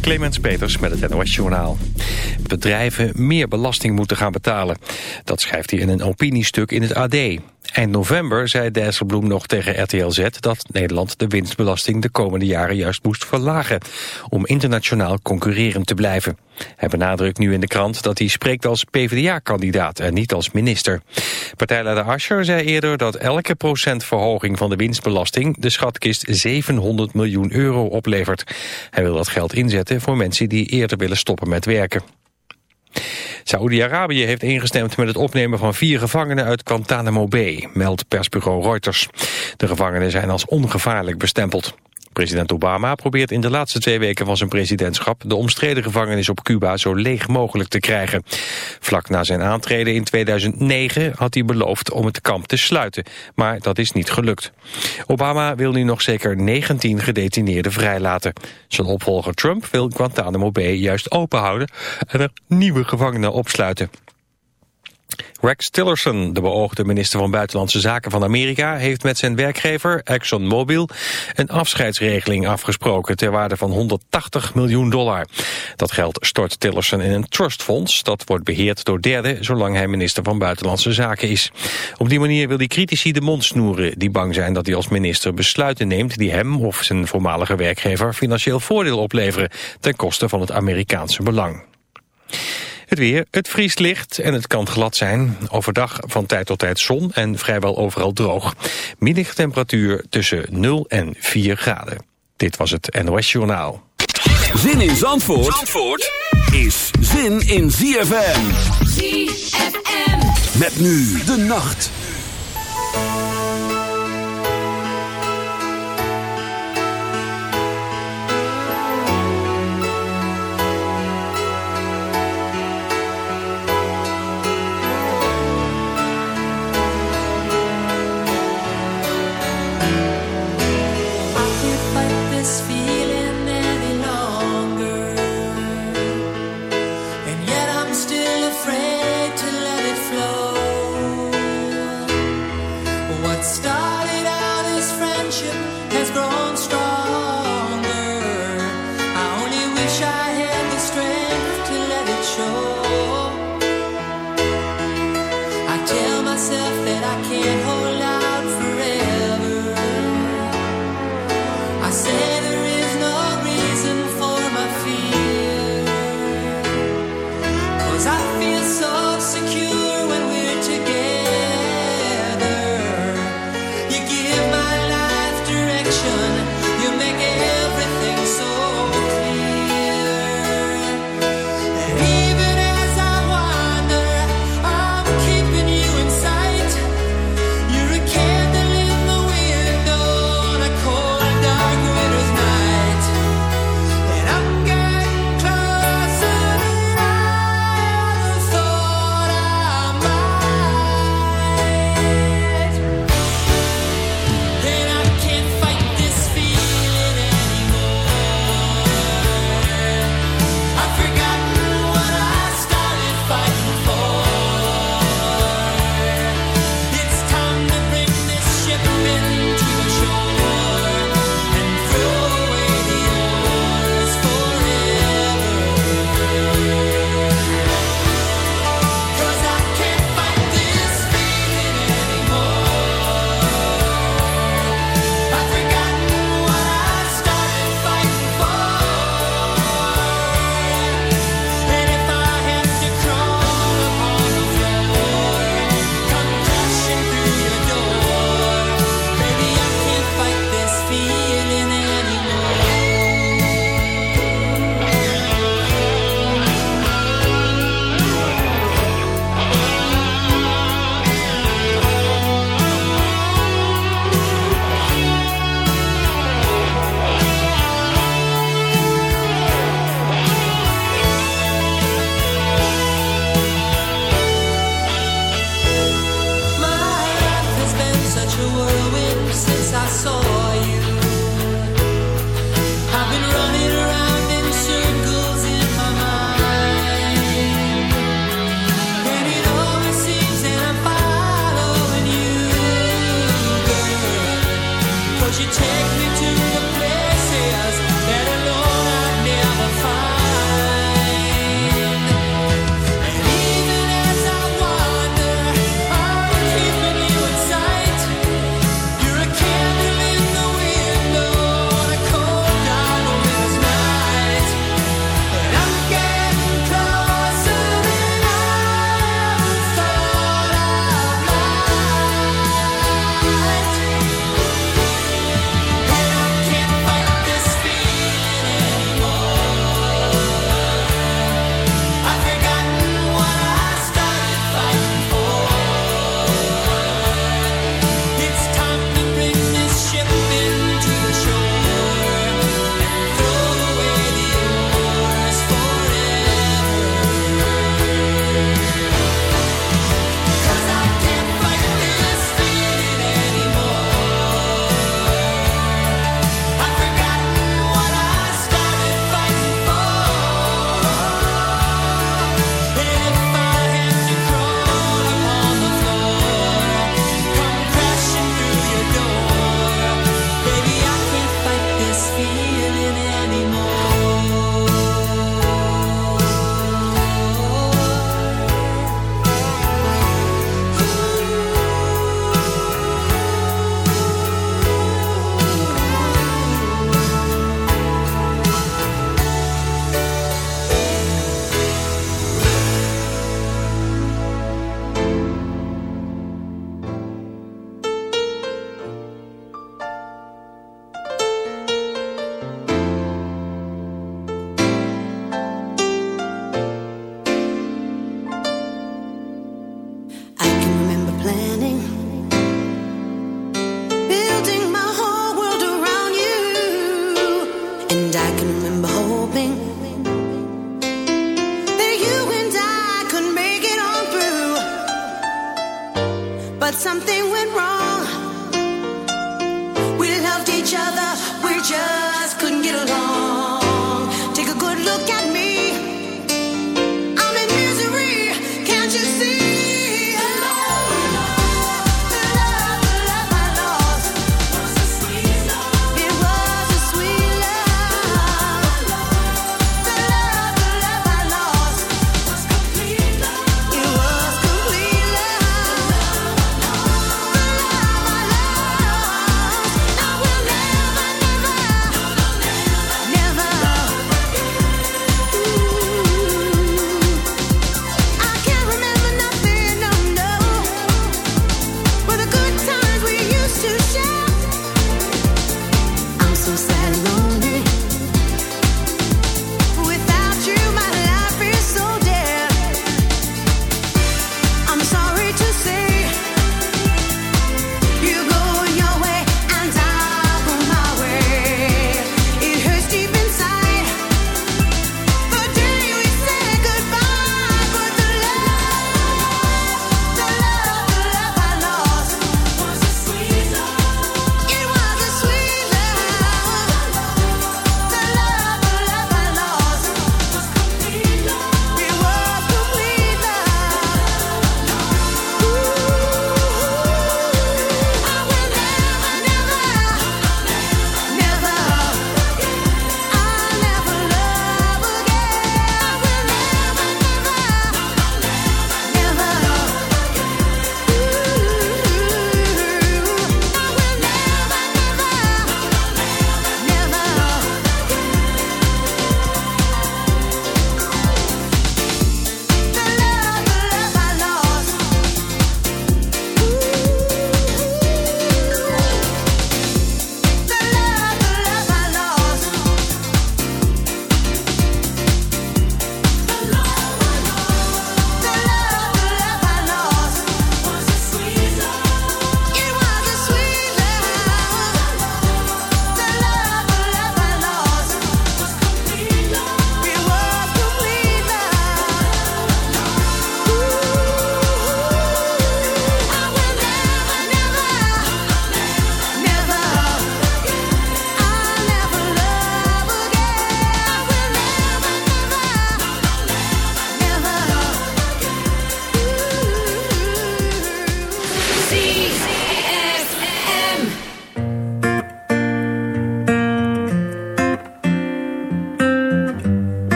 Clemens Peters met het NOS Journaal. Bedrijven meer belasting moeten gaan betalen. Dat schrijft hij in een opiniestuk in het AD. Eind november zei Dijsselbloem nog tegen RTL Z dat Nederland de winstbelasting de komende jaren juist moest verlagen, om internationaal concurrerend te blijven. Hij benadrukt nu in de krant dat hij spreekt als PvdA-kandidaat en niet als minister. Partijleider Ascher zei eerder dat elke procentverhoging van de winstbelasting de schatkist 700 miljoen euro oplevert. Hij wil dat geld inzetten voor mensen die eerder willen stoppen met werken. Saoedi-Arabië heeft ingestemd met het opnemen van vier gevangenen uit Guantanamo Bay, meldt persbureau Reuters. De gevangenen zijn als ongevaarlijk bestempeld. President Obama probeert in de laatste twee weken van zijn presidentschap de omstreden gevangenis op Cuba zo leeg mogelijk te krijgen. Vlak na zijn aantreden in 2009 had hij beloofd om het kamp te sluiten, maar dat is niet gelukt. Obama wil nu nog zeker 19 gedetineerden vrijlaten. Zijn opvolger Trump wil Guantanamo Bay juist open houden en er nieuwe gevangenen opsluiten. Rex Tillerson, de beoogde minister van Buitenlandse Zaken van Amerika, heeft met zijn werkgever ExxonMobil een afscheidsregeling afgesproken ter waarde van 180 miljoen dollar. Dat geld stort Tillerson in een trustfonds dat wordt beheerd door derden zolang hij minister van Buitenlandse Zaken is. Op die manier wil hij critici de mond snoeren die bang zijn dat hij als minister besluiten neemt die hem of zijn voormalige werkgever financieel voordeel opleveren ten koste van het Amerikaanse belang. Het weer, het vriest licht en het kan glad zijn. Overdag van tijd tot tijd zon en vrijwel overal droog. Middagtemperatuur tussen 0 en 4 graden. Dit was het NOS Journaal. Zin in Zandvoort, Zandvoort is zin in ZFM. ZFM. Met nu de nacht.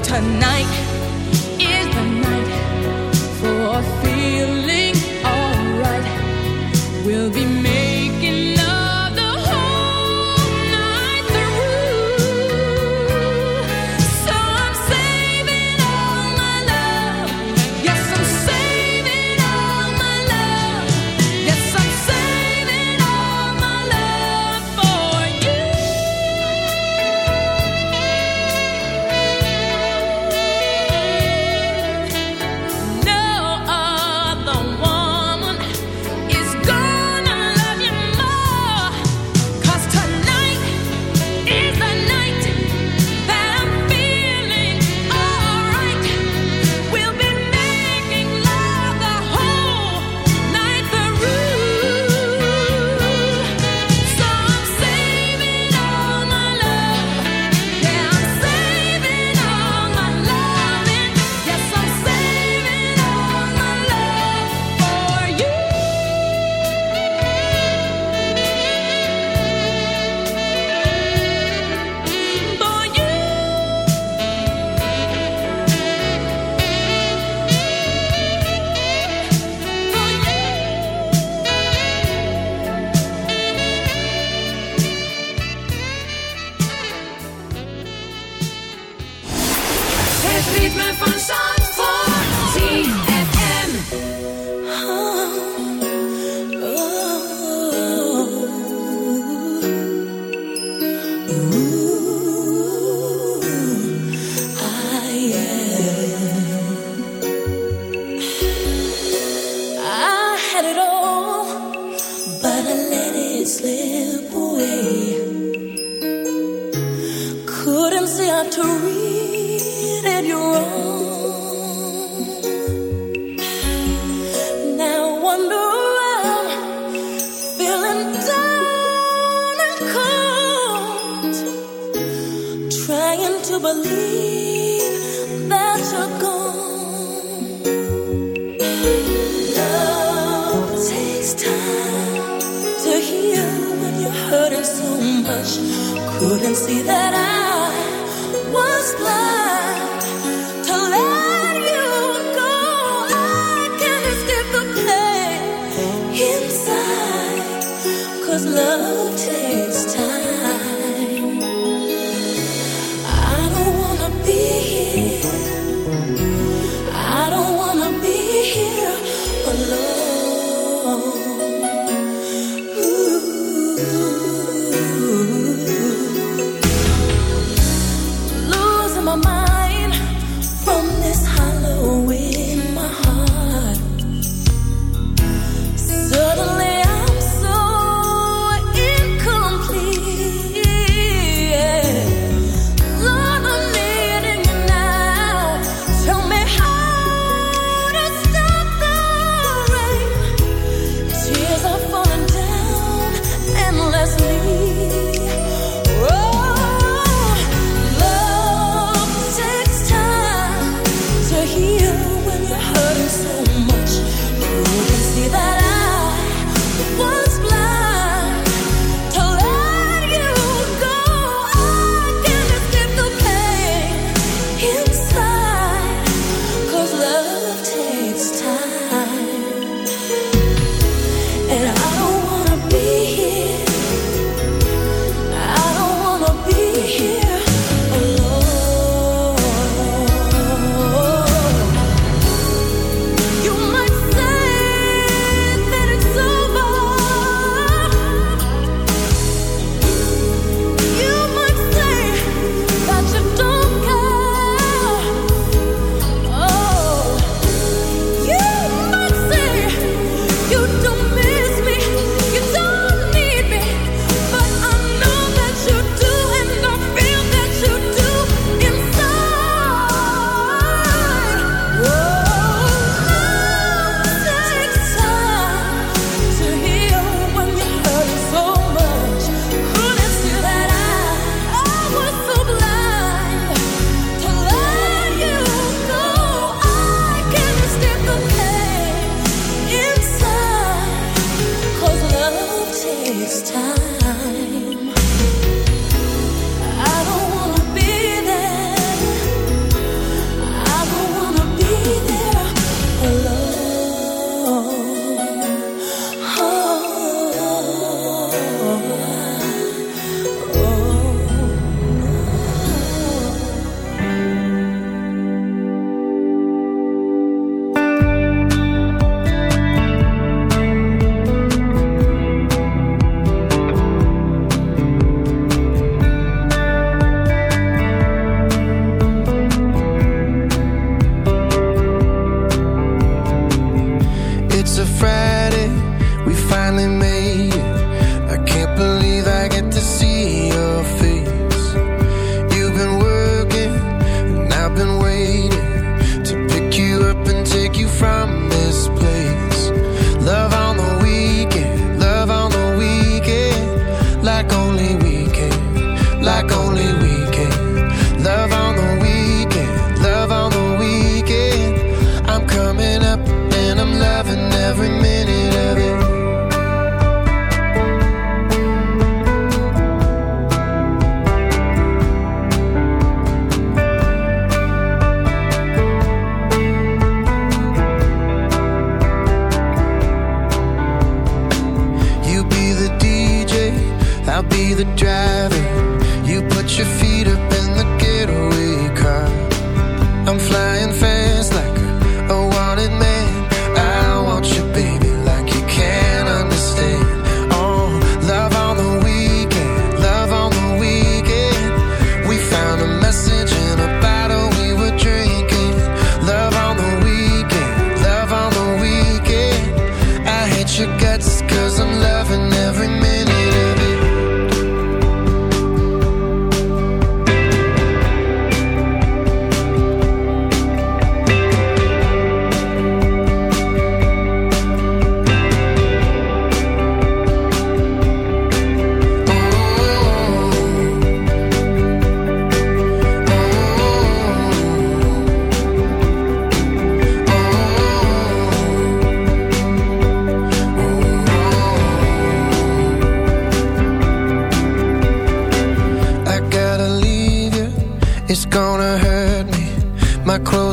tonight.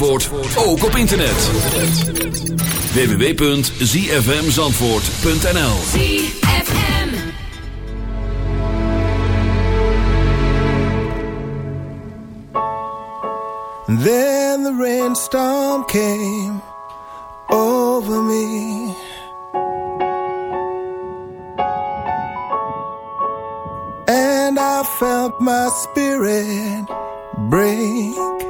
Zandvoort ook op internet. www.zfmzandvoort.nl Then the rainstorm came over me. And I felt my spirit break.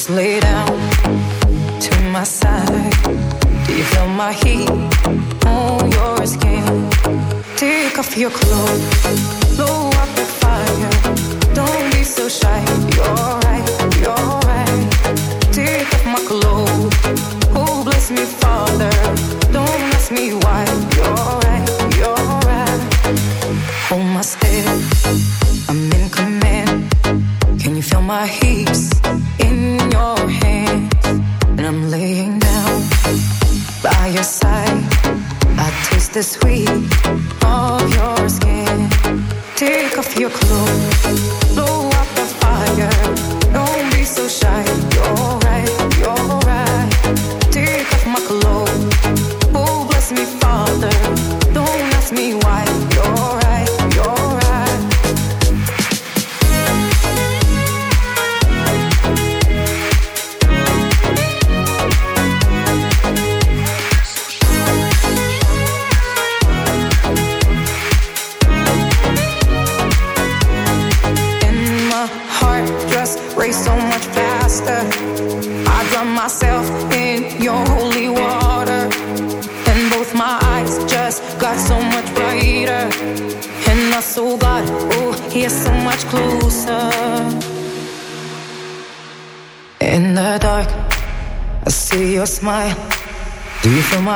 just leave.